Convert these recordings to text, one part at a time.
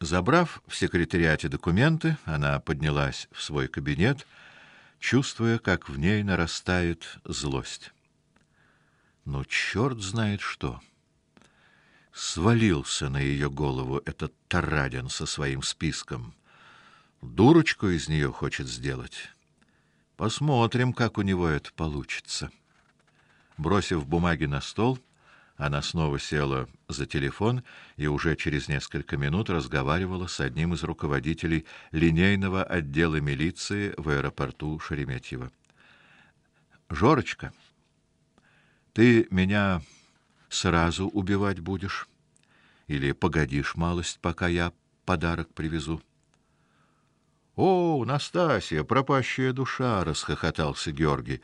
Забрав в секретариате документы, она поднялась в свой кабинет, чувствуя, как в ней нарастает злость. Но черт знает что. Свалился на ее голову этот Тарадин со своим списком. Дурочку из нее хочет сделать. Посмотрим, как у него это получится. Бросив бумаги на стол, она снова села за телефон и уже через несколько минут разговаривала с одним из руководителей линейного отдела милиции в аэропорту Шереметьево. Жорочка, ты меня сразу убивать будешь или погодишь малость, пока я подарок привезу? О, Настасья, пропащая душа, расхохотался Георгий.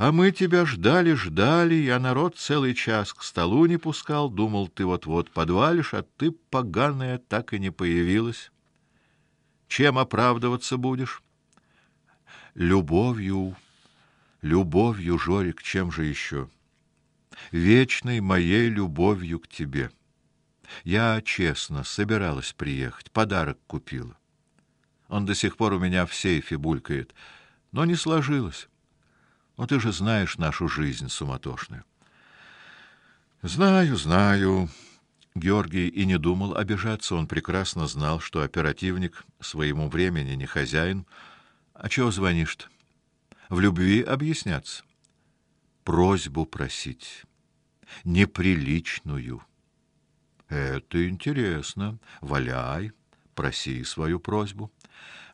А мы тебя ждали, ждали, я народ целый час к столу не пускал, думал, ты вот-вот подвалишь, а ты поганая так и не появилась. Чем оправдываться будешь? Любовью. Любовью, Жорик, чем же еще? Вечной моей любовью к тебе. Я честно собиралась приехать, подарок купила. Он до сих пор у меня в сейфе булькает, но не сложилось. Но ты же знаешь нашу жизнь суматошную. Знаю, знаю. Георгий и не думал обижаться, он прекрасно знал, что оперативник своему времени не хозяин. А чего звонишь-то? В любви объясняться. Просьбу просить. Неприличную. Это интересно. Валяй, проси свою просьбу.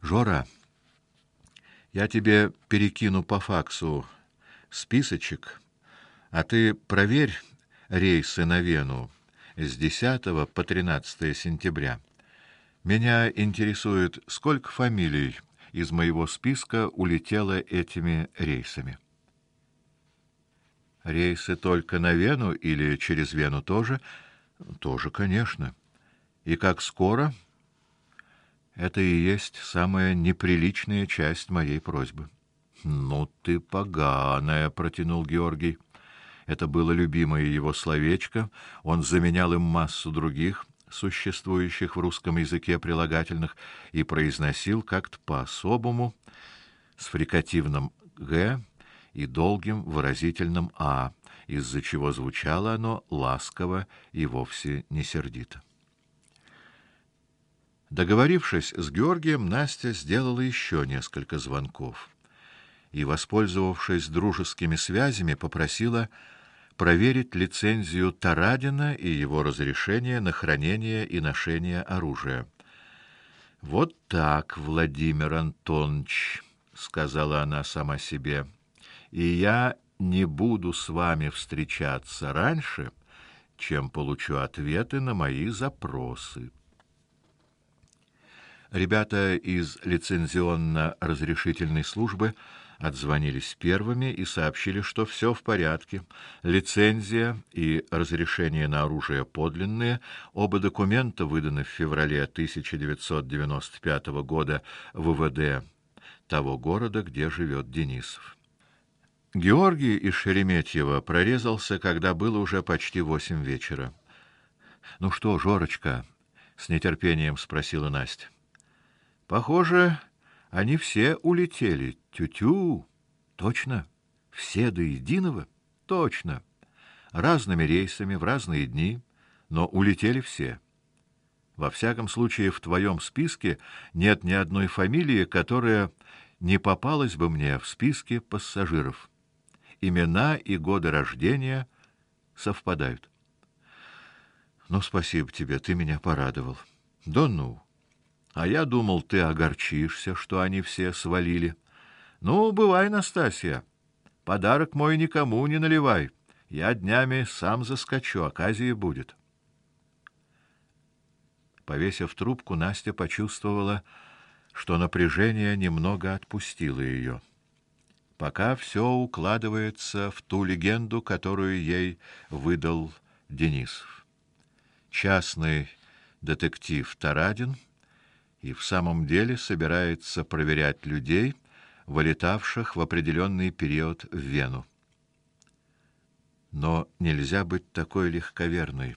Жора, я тебе перекину по факсу списочек, а ты проверь рейсы на Вену с 10 по 13 сентября. Меня интересует, сколько фамилий из моего списка улетело этими рейсами. Рейсы только на Вену или через Вену тоже? Тоже, конечно. И как скоро? Это и есть самая неприличная часть моей просьбы. Ну ты поганая, протянул Георгий. Это было любимое его словечко, он заменял им массу других существующих в русском языке прилагательных и произносил как-то по-особому с фрикативным г и долгим выразительным а, из-за чего звучало оно ласково и вовсе не сердито. Договорившись с Георгием, Настя сделала еще несколько звонков и, воспользовавшись дружескими связями, попросила проверить лицензию Тарадина и его разрешение на хранение и ношение оружия. Вот так, Владимир Антонович, сказала она сама себе. И я не буду с вами встречаться раньше, чем получу ответы на мои запросы. Ребята из лицензионно-разрешительной службы отзвонились первыми и сообщили, что все в порядке. Лицензия и разрешение на оружие подлинные, оба документа выданы в феврале 1995 года в ВВД того города, где живет Денисов. Георгий из Шереметьево прорезался, когда было уже почти восемь вечера. Ну что, Жорочка, с нетерпением спросила Настя. Похоже, они все улетели. Тю-тю. Точно. Все до единого. Точно. Разными рейсами в разные дни, но улетели все. Во всяком случае, в твоем списке нет ни одной фамилии, которая не попалась бы мне в списке пассажиров. Имена и годы рождения совпадают. Ну, спасибо тебе, ты меня порадовал. Да ну. А я думал, ты огорчишься, что они все свалили. Ну, бывай, Настасья. Подарок мой никому не наливай. Я днями сам заскочу, оказия будет. Повесив трубку, Настя почувствовала, что напряжение немного отпустило ее. Пока все укладывается в ту легенду, которую ей выдал Денисов. Частный детектив Тарадин и в самом деле собирается проверять людей, вылетавших в определенный период в Вену. Но нельзя быть такой легковерной.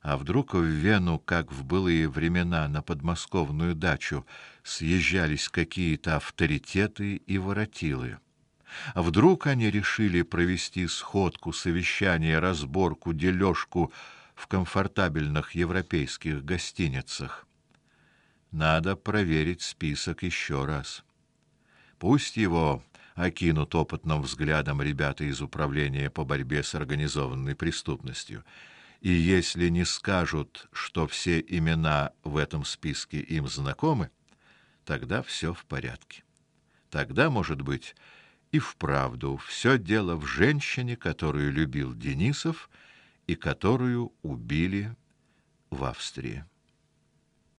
А вдруг в Вену, как в былые времена на подмосковную дачу, съезжались какие-то авторитеты и воротилы? А вдруг они решили провести сходку, совещание, разборку, дележку в комфортабельных европейских гостиницах? Надо проверить список еще раз. Пусть его окинут опытным взглядом ребята из управления по борьбе с организованной преступностью и если не скажут, что все имена в этом списке им знакомы, тогда все в порядке. Тогда, может быть, и вправду все дело в женщине, которую любил Денисов и которую убили в Австрии.